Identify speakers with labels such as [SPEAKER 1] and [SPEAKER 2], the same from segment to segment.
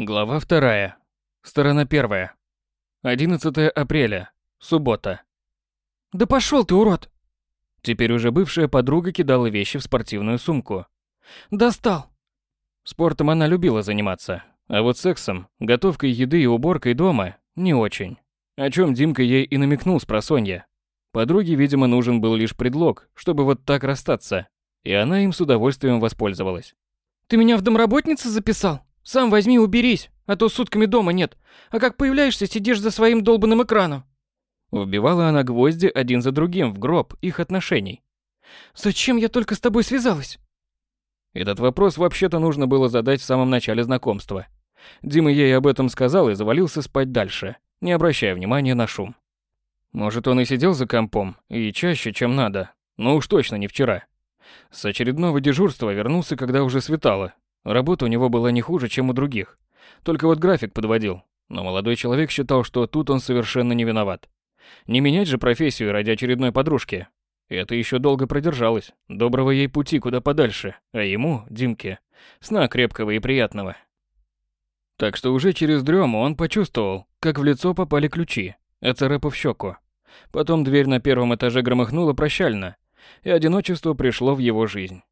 [SPEAKER 1] Глава вторая. Сторона первая. 11 апреля. Суббота.
[SPEAKER 2] Да пошел ты, урод!
[SPEAKER 1] Теперь уже бывшая подруга кидала вещи в спортивную сумку.
[SPEAKER 2] Достал!
[SPEAKER 1] Спортом она любила заниматься, а вот сексом, готовкой еды и уборкой дома не очень. О чем Димка ей и намекнул с просонья. Подруге, видимо, нужен был лишь предлог, чтобы вот так расстаться, и она им с удовольствием воспользовалась.
[SPEAKER 2] Ты меня в домработнице записал? Сам возьми уберись, а то сутками дома нет. А как появляешься, сидишь за своим долбанным экраном.
[SPEAKER 1] Вбивала она гвозди один за другим в гроб их отношений.
[SPEAKER 2] Зачем я только с тобой связалась?
[SPEAKER 1] Этот вопрос вообще-то нужно было задать в самом начале знакомства. Дима ей об этом сказал и завалился спать дальше, не обращая внимания на шум. Может, он и сидел за компом, и чаще, чем надо, но уж точно не вчера. С очередного дежурства вернулся, когда уже светало, Работа у него была не хуже, чем у других. Только вот график подводил. Но молодой человек считал, что тут он совершенно не виноват. Не менять же профессию ради очередной подружки. Это еще долго продержалось. Доброго ей пути куда подальше. А ему, Димке, сна крепкого и приятного. Так что уже через дрему он почувствовал, как в лицо попали ключи, оцарапав щеку. Потом дверь на первом этаже громыхнула прощально, и одиночество пришло в его жизнь.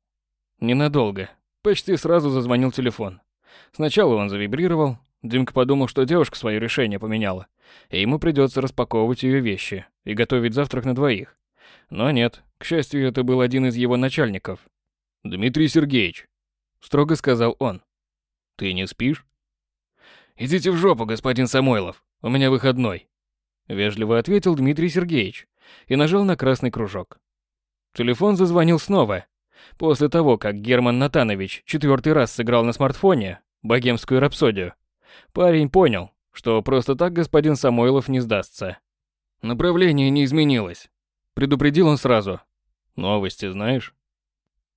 [SPEAKER 1] Ненадолго, Почти сразу зазвонил телефон. Сначала он завибрировал. Димка подумал, что девушка свое решение поменяла, и ему придется распаковывать ее вещи и готовить завтрак на двоих. Но нет, к счастью, это был один из его начальников. «Дмитрий Сергеевич», — строго сказал он. «Ты не спишь?» «Идите в жопу, господин Самойлов, у меня выходной», — вежливо ответил Дмитрий Сергеевич и нажал на красный кружок. Телефон зазвонил снова, После того, как Герман Натанович четвертый раз сыграл на смартфоне богемскую рапсодию, парень понял, что просто так господин Самойлов не сдастся. Направление не изменилось. Предупредил он сразу. Новости знаешь?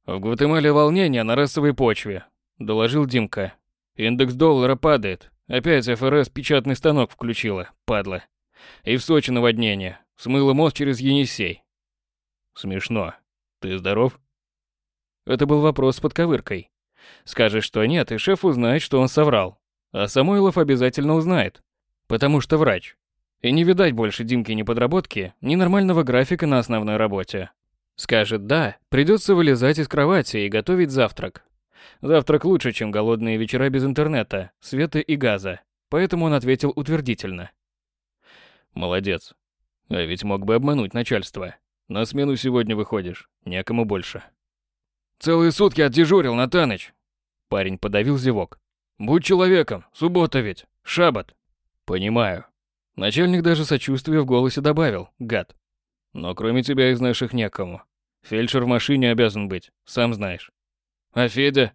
[SPEAKER 1] В Гватемале волнение на расовой почве, доложил Димка. Индекс доллара падает. Опять ФРС печатный станок включила, падла. И в Сочи наводнение. Смыло мост через Енисей. Смешно. Ты здоров? Это был вопрос с подковыркой. Скажешь, что нет, и шеф узнает, что он соврал. А Самойлов обязательно узнает. Потому что врач. И не видать больше Димки ни подработки, ни нормального графика на основной работе. Скажет «да», придется вылезать из кровати и готовить завтрак. Завтрак лучше, чем голодные вечера без интернета, света и газа. Поэтому он ответил утвердительно. Молодец. А ведь мог бы обмануть начальство. На смену сегодня выходишь, некому больше. Целые сутки отдежурил, Натаныч. Парень подавил зевок. Будь человеком, суббота ведь, шабат. Понимаю. Начальник даже сочувствия в голосе добавил, гад. Но кроме тебя из наших некому. Фельдшер в машине обязан быть, сам знаешь. А Федя?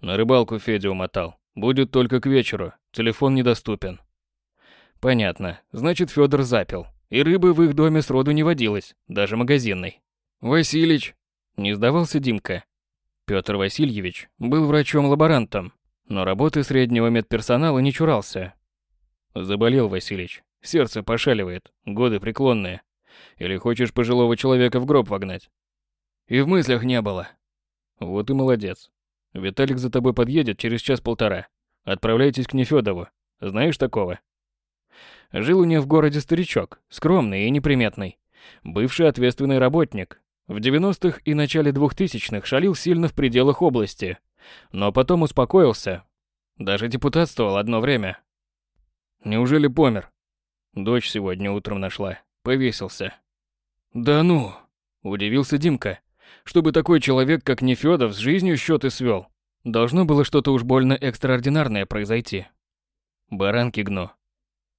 [SPEAKER 1] На рыбалку Федя умотал. Будет только к вечеру, телефон недоступен. Понятно, значит Федор запил. И рыбы в их доме сроду не водилось, даже магазинной. Василич, не сдавался Димка. Петр Васильевич был врачом-лаборантом, но работы среднего медперсонала не чурался. Заболел Василич, сердце пошаливает, годы преклонные. Или хочешь пожилого человека в гроб вогнать? И в мыслях не было. Вот и молодец. Виталик за тобой подъедет через час-полтора. Отправляйтесь к Нефёдову. Знаешь такого? Жил у них в городе старичок, скромный и неприметный. Бывший ответственный работник, в 90-х и начале 2000-х шалил сильно в пределах области, но потом успокоился. Даже депутатствовал одно время. Неужели помер? Дочь сегодня утром нашла. Повесился. Да ну, удивился Димка. Чтобы такой человек, как Нефёдов, с жизнью счеты свел. Должно было что-то уж больно экстраординарное произойти. Баранки гну.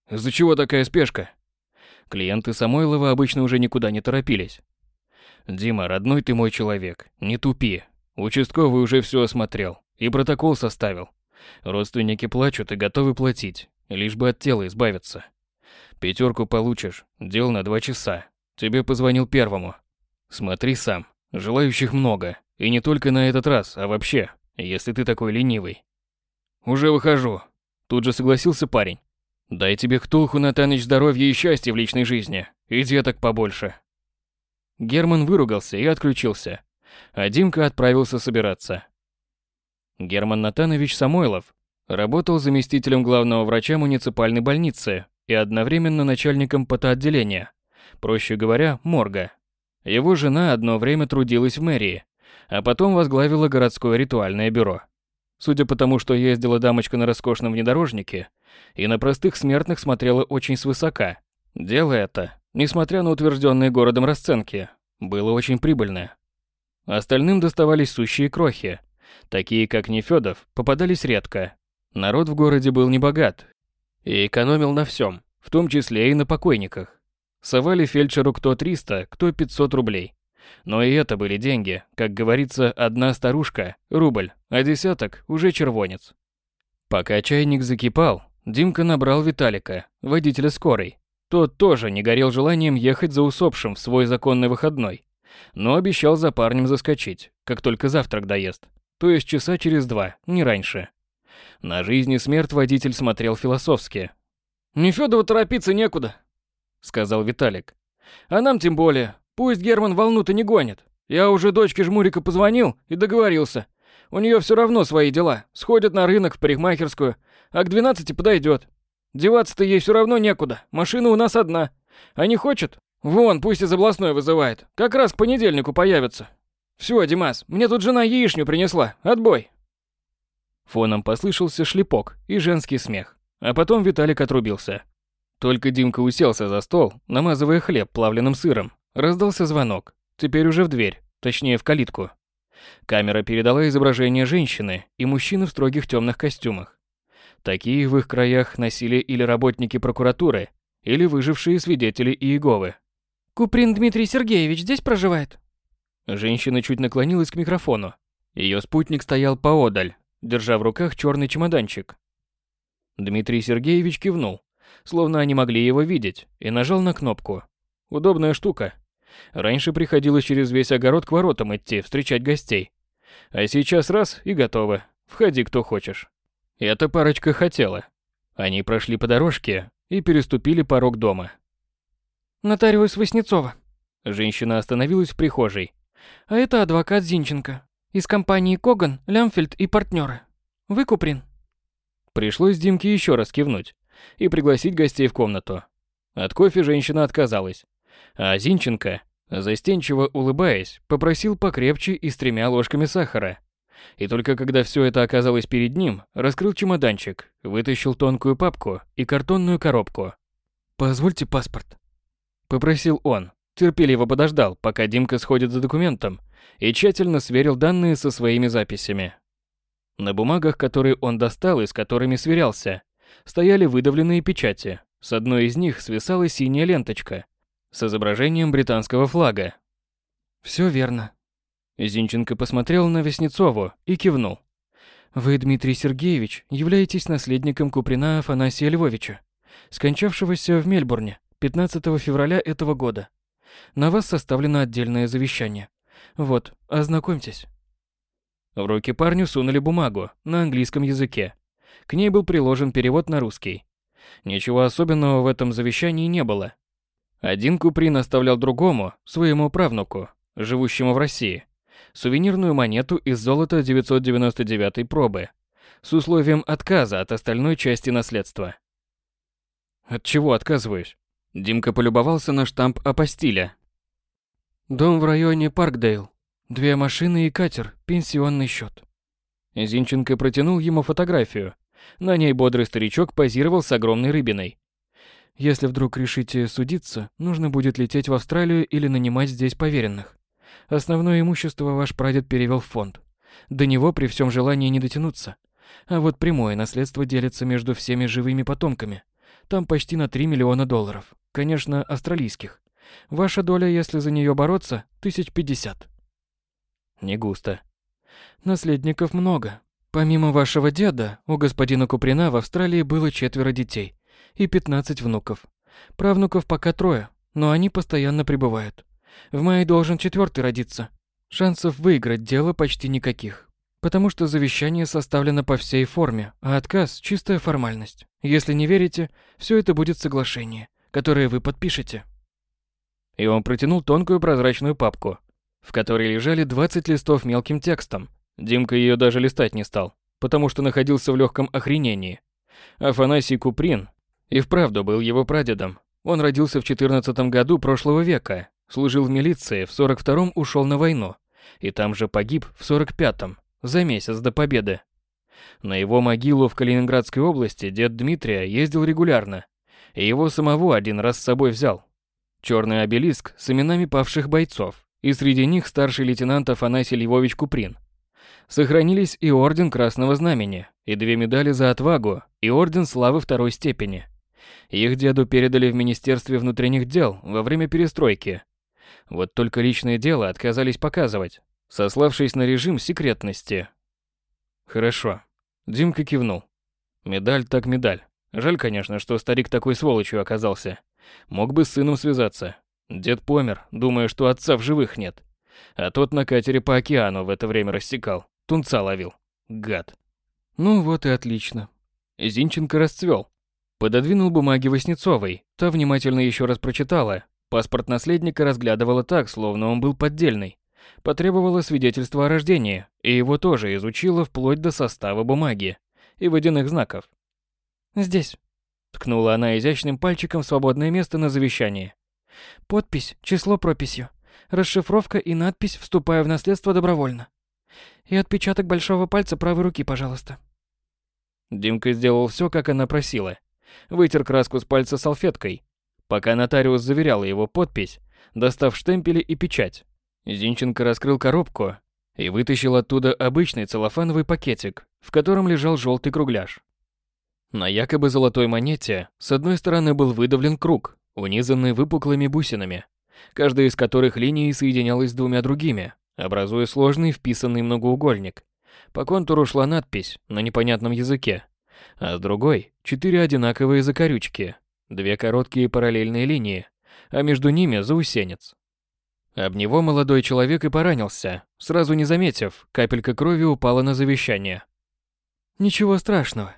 [SPEAKER 1] Из-за чего такая спешка? Клиенты Самойлова обычно уже никуда не торопились. «Дима, родной ты мой человек, не тупи. Участковый уже все осмотрел и протокол составил. Родственники плачут и готовы платить, лишь бы от тела избавиться. Пятерку получишь, дел на два часа. Тебе позвонил первому. Смотри сам, желающих много, и не только на этот раз, а вообще, если ты такой ленивый. Уже выхожу. Тут же согласился парень. Дай тебе ктулху, Натаныч, здоровья и счастья в личной жизни, и деток побольше. Герман выругался и отключился, а Димка отправился собираться. Герман Натанович Самойлов Работал заместителем главного врача муниципальной больницы и одновременно начальником потоотделения, проще говоря, морга. Его жена одно время трудилась в мэрии, а потом возглавила городское ритуальное бюро. Судя по тому, что ездила дамочка на роскошном внедорожнике, и на простых смертных смотрела очень свысока. Дело это, несмотря на утвержденные городом расценки, было очень прибыльное. Остальным доставались сущие крохи. Такие, как Нефёдов, попадались редко. Народ в городе был небогат и экономил на всем, в том числе и на покойниках. Совали фельдшеру кто 300, кто 500 рублей. Но и это были деньги, как говорится, одна старушка – рубль, а десяток – уже червонец. Пока чайник закипал, Димка набрал Виталика, водителя скорой. Тот тоже не горел желанием ехать за усопшим в свой законный выходной, но обещал за парнем заскочить, как только завтрак доест, то есть часа через два, не раньше. На жизнь и смерть водитель смотрел философски.
[SPEAKER 2] «Нефёдову торопиться некуда», — сказал Виталик. «А нам тем более. Пусть Герман волну-то не гонит. Я уже дочке Жмурика позвонил и договорился. У нее все равно свои дела. Сходят на рынок, в парикмахерскую, а к 12 подойдет. Деваться-то ей все равно некуда. Машина у нас одна. А не хочет? Вон, пусть из областной вызывает. Как раз к понедельнику появится. Все, Димас, мне тут жена яичню принесла. Отбой.
[SPEAKER 1] Фоном послышался шлепок и женский смех. А потом Виталик отрубился. Только Димка уселся за стол, намазывая хлеб плавленным сыром, Раздался звонок. Теперь уже в дверь, точнее в калитку. Камера передала изображение женщины и мужчины в строгих темных костюмах. Такие в их краях носили или работники прокуратуры, или выжившие свидетели Иеговы.
[SPEAKER 2] «Куприн Дмитрий Сергеевич здесь проживает?»
[SPEAKER 1] Женщина чуть наклонилась к микрофону. Ее спутник стоял поодаль, держа в руках черный чемоданчик. Дмитрий Сергеевич кивнул, словно они могли его видеть, и нажал на кнопку. Удобная штука. Раньше приходилось через весь огород к воротам идти, встречать гостей. А сейчас раз и готово. Входи, кто хочешь. Эта парочка хотела. Они прошли по дорожке и переступили порог дома.
[SPEAKER 2] «Нотариус Васнецова».
[SPEAKER 1] Женщина остановилась в прихожей.
[SPEAKER 2] «А это адвокат Зинченко. Из компании Коган, Лямфельд и партнеры. Вы Куприн?»
[SPEAKER 1] Пришлось Димке еще раз кивнуть и пригласить гостей в комнату. От кофе женщина отказалась. А Зинченко, застенчиво улыбаясь, попросил покрепче и с тремя ложками сахара. И только когда все это оказалось перед ним, раскрыл чемоданчик, вытащил тонкую папку и картонную коробку.
[SPEAKER 2] «Позвольте паспорт», —
[SPEAKER 1] попросил он. Терпеливо подождал, пока Димка сходит за документом, и тщательно сверил данные со своими записями. На бумагах, которые он достал и с которыми сверялся, стояли выдавленные печати. С одной из них свисала синяя ленточка, с изображением британского флага.
[SPEAKER 2] Все верно.
[SPEAKER 1] Зинченко посмотрел на Веснецову и кивнул.
[SPEAKER 2] Вы, Дмитрий Сергеевич, являетесь наследником Куприна Афанасия Львовича, скончавшегося в Мельбурне 15 февраля этого года. На вас составлено отдельное завещание. Вот, ознакомьтесь.
[SPEAKER 1] В руки парню сунули бумагу на английском языке. К ней был приложен перевод на русский. Ничего особенного в этом завещании не было. Один Куприн оставлял другому, своему правнуку, живущему в России, сувенирную монету из золота 999 пробы с условием отказа от остальной части наследства. От чего отказываюсь? Димка полюбовался на штамп апостиля.
[SPEAKER 2] Дом в районе Паркдейл. Две машины и катер, пенсионный счет.
[SPEAKER 1] Зинченко протянул ему фотографию. На ней бодрый старичок позировал с огромной рыбиной.
[SPEAKER 2] Если вдруг решите судиться, нужно будет лететь в Австралию или нанимать здесь поверенных. Основное имущество ваш прадед перевел в фонд. До него при всем желании не дотянуться. А вот прямое наследство делится между всеми живыми потомками. Там почти на 3 миллиона долларов. Конечно, австралийских. Ваша доля, если за нее бороться, тысяч пятьдесят.
[SPEAKER 1] Не густо.
[SPEAKER 2] Наследников много. Помимо вашего деда, у господина Куприна в Австралии было четверо детей и 15 внуков. Правнуков пока трое, но они постоянно прибывают. В мае должен четвертый родиться. Шансов выиграть дело почти никаких. Потому что завещание составлено по всей форме, а отказ – чистая формальность. Если не верите, все это будет соглашение, которое вы подпишете.
[SPEAKER 1] И он протянул тонкую прозрачную папку, в которой лежали 20 листов мелким текстом. Димка ее даже листать не стал. потому что находился в легком охренении. Афанасий Куприн и вправду был его прадедом. Он родился в 14 году прошлого века, служил в милиции, в 42-м ушел на войну, и там же погиб в 45-м, за месяц до победы. На его могилу в Калининградской области дед Дмитрия ездил регулярно, и его самого один раз с собой взял. Черный обелиск с именами павших бойцов, и среди них старший лейтенант Афанасий Львович Куприн. Сохранились и орден Красного Знамени, и две медали за отвагу, и орден славы второй степени. Их деду передали в Министерстве внутренних дел во время перестройки. Вот только личное дело отказались показывать, сославшись на режим секретности. Хорошо. Димка кивнул. Медаль так медаль. Жаль, конечно, что старик такой сволочью оказался. Мог бы с сыном связаться. Дед помер, думая, что отца в живых нет. А тот на катере по океану в это время рассекал. Тунца ловил. Гад. Ну вот и отлично. Зинченко расцвел. Пододвинул бумаги Васнецовой. Та внимательно еще раз прочитала. Паспорт наследника разглядывала так, словно он был поддельный. Потребовала свидетельства о рождении, и его тоже изучила вплоть до состава бумаги и водяных знаков. «Здесь», — ткнула она изящным пальчиком в свободное место на завещании. «Подпись, число прописью, расшифровка и надпись «Вступаю в наследство добровольно». И отпечаток большого пальца правой руки, пожалуйста». Димка сделал все, как она просила. Вытер краску с пальца салфеткой, пока нотариус заверял его подпись, достав штемпели и печать. Зинченко раскрыл коробку и вытащил оттуда обычный целлофановый пакетик, в котором лежал желтый кругляш. На якобы золотой монете с одной стороны был выдавлен круг, унизанный выпуклыми бусинами, каждая из которых линией соединялась с двумя другими, образуя сложный вписанный многоугольник. По контуру шла надпись на непонятном языке, а с другой – четыре одинаковые закорючки, две короткие параллельные линии, а между ними заусенец. Об него молодой человек и поранился, сразу не заметив, капелька крови упала на завещание. «Ничего страшного».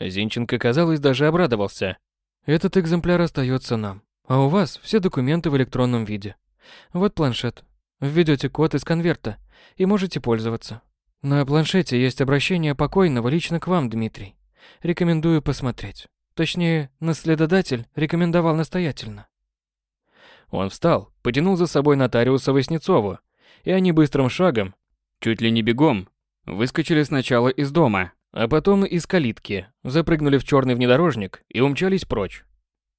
[SPEAKER 1] Зинченко, казалось, даже обрадовался. «Этот экземпляр остается нам, а у вас все документы в электронном виде. Вот планшет. Введете код из конверта и можете пользоваться. На планшете есть обращение покойного лично к вам, Дмитрий. Рекомендую посмотреть. Точнее, наследодатель рекомендовал настоятельно. Он встал, потянул за собой нотариуса Васнецову, и они быстрым шагом, чуть ли не бегом, выскочили сначала из дома, а потом из калитки, запрыгнули в черный внедорожник и умчались прочь.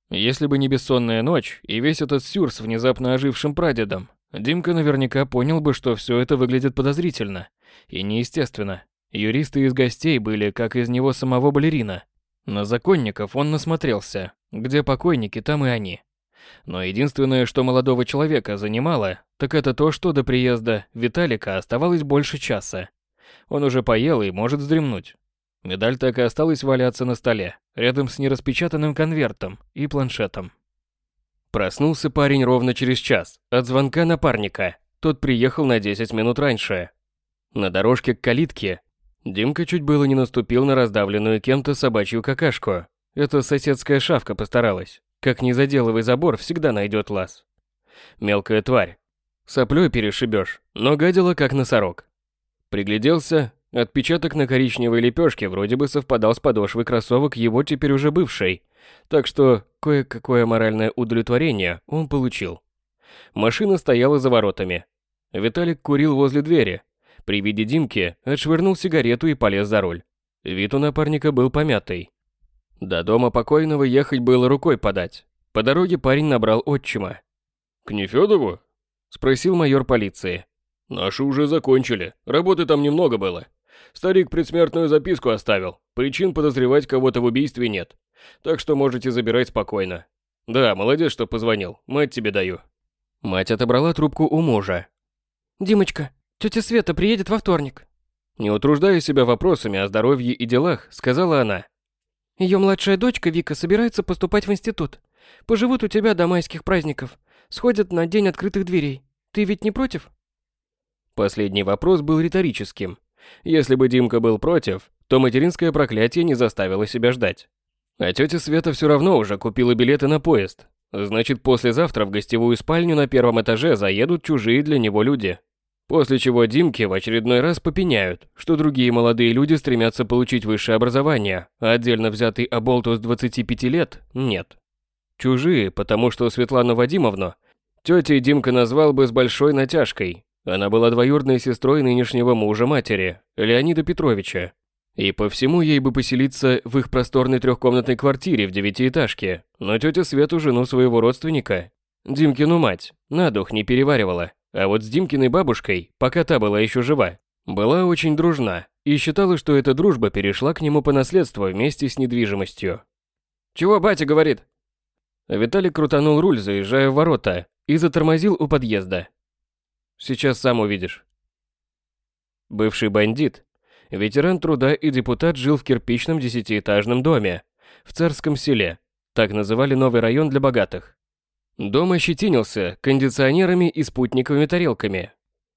[SPEAKER 1] Если бы не бессонная ночь и весь этот сюр с внезапно ожившим прадедом, Димка наверняка понял бы, что все это выглядит подозрительно и неестественно. Юристы из гостей были, как из него самого балерина. На законников он насмотрелся. Где покойники, там и они. Но единственное, что молодого человека занимало, так это то, что до приезда Виталика оставалось больше часа. Он уже поел и может вздремнуть. Медаль так и осталась валяться на столе, рядом с нераспечатанным конвертом и планшетом. Проснулся парень ровно через час от звонка напарника. Тот приехал на 10 минут раньше. На дорожке к калитке Димка чуть было не наступил на раздавленную кем-то собачью какашку. Это соседская шавка постаралась. Как не заделывай забор, всегда найдет лаз. Мелкая тварь. Соплей перешибешь, но гадила как носорог. Пригляделся, отпечаток на коричневой лепешке вроде бы совпадал с подошвой кроссовок его теперь уже бывшей, так что кое-какое моральное удовлетворение он получил. Машина стояла за воротами. Виталик курил возле двери. При виде Димки отшвырнул сигарету и полез за руль. Вид у напарника был помятый. До дома покойного ехать было рукой подать. По дороге парень набрал отчима. «К Нефёдову?» – спросил майор полиции. «Наши уже закончили, работы там немного было. Старик предсмертную записку оставил, причин подозревать кого-то в убийстве нет. Так что можете забирать спокойно. Да, молодец, что позвонил, мать тебе даю». Мать отобрала трубку у мужа.
[SPEAKER 3] «Димочка, тетя Света приедет во вторник».
[SPEAKER 1] Не утруждая себя вопросами о здоровье и делах, сказала она.
[SPEAKER 3] Ее младшая дочка Вика собирается поступать в институт. Поживут у тебя до майских праздников. Сходят на день открытых дверей. Ты ведь не против?
[SPEAKER 1] Последний вопрос был риторическим. Если бы Димка был против, то материнское проклятие не заставило себя ждать. А тетя Света все равно уже купила билеты на поезд. Значит, послезавтра в гостевую спальню на первом этаже заедут чужие для него люди. После чего Димке в очередной раз попеняют, что другие молодые люди стремятся получить высшее образование, а отдельно взятый оболтус 25 лет – нет. Чужие, потому что Светлану Вадимовну тетей Димка назвал бы с большой натяжкой. Она была двоюродной сестрой нынешнего мужа матери, Леонида Петровича. И по всему ей бы поселиться в их просторной трехкомнатной квартире в девятиэтажке, но тетя Свету, жену своего родственника, Димкину мать, на дух не переваривала. А вот с Димкиной бабушкой, пока та была еще жива, была очень дружна и считала, что эта дружба перешла к нему по наследству вместе с недвижимостью.
[SPEAKER 2] «Чего батя говорит?»
[SPEAKER 1] Виталик крутанул руль, заезжая в ворота, и затормозил у подъезда. «Сейчас сам увидишь». Бывший бандит, ветеран труда и депутат жил в кирпичном десятиэтажном доме в Царском селе, так называли новый район для богатых. Дом ощетинился кондиционерами и спутниковыми тарелками.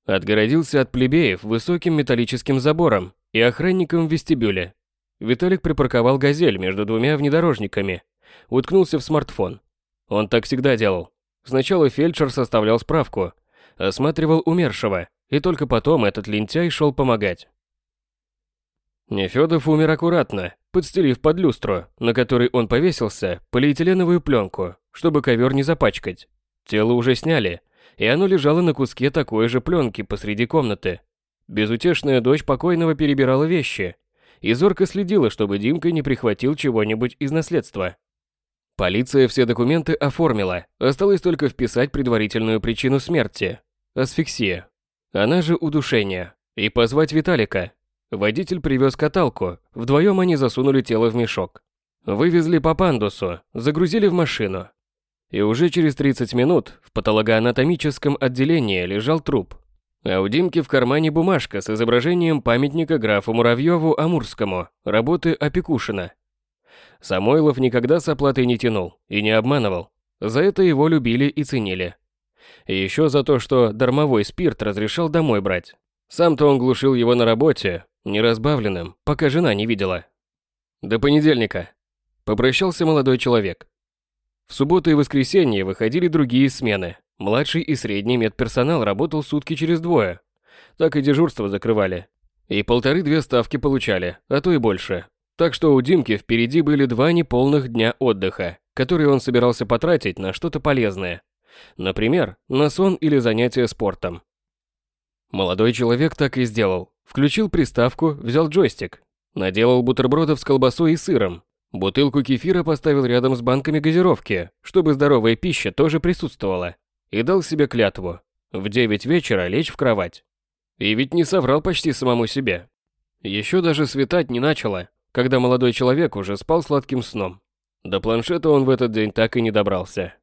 [SPEAKER 1] Отгородился от плебеев высоким металлическим забором и охранником в вестибюле. Виталик припарковал «Газель» между двумя внедорожниками, уткнулся в смартфон. Он так всегда делал. Сначала фельдшер составлял справку, осматривал умершего, и только потом этот лентяй шел помогать. Нефёдов умер аккуратно, подстелив под люстру, на которой он повесился, полиэтиленовую пленку, чтобы ковер не запачкать. Тело уже сняли, и оно лежало на куске такой же пленки посреди комнаты. Безутешная дочь покойного перебирала вещи и зорко следила, чтобы Димка не прихватил чего-нибудь из наследства. Полиция все документы оформила, осталось только вписать предварительную причину смерти – асфиксия. Она же удушение. И позвать Виталика, Водитель привез каталку, вдвоем они засунули тело в мешок. Вывезли по пандусу, загрузили в машину. И уже через 30 минут в патологоанатомическом отделении лежал труп. А у Димки в кармане бумажка с изображением памятника графу Муравьеву Амурскому, работы Опекушина. Самойлов никогда с оплатой не тянул и не обманывал. За это его любили и ценили. И еще за то, что дармовой спирт разрешал домой брать. Сам-то он глушил его на работе, неразбавленным, пока жена не видела. До понедельника. Попрощался молодой человек. В субботу и воскресенье выходили другие смены. Младший и средний медперсонал работал сутки через двое. Так и дежурство закрывали. И полторы-две ставки получали, а то и больше. Так что у Димки впереди были два неполных дня отдыха, которые он собирался потратить на что-то полезное. Например, на сон или занятия спортом. Молодой человек так и сделал. Включил приставку, взял джойстик. Наделал бутербродов с колбасой и сыром. Бутылку кефира поставил рядом с банками газировки, чтобы здоровая пища тоже присутствовала. И дал себе клятву. В 9 вечера лечь в кровать. И ведь не соврал почти самому себе. Еще даже светать не начало, когда молодой человек уже спал сладким сном. До планшета он в этот день так и не добрался.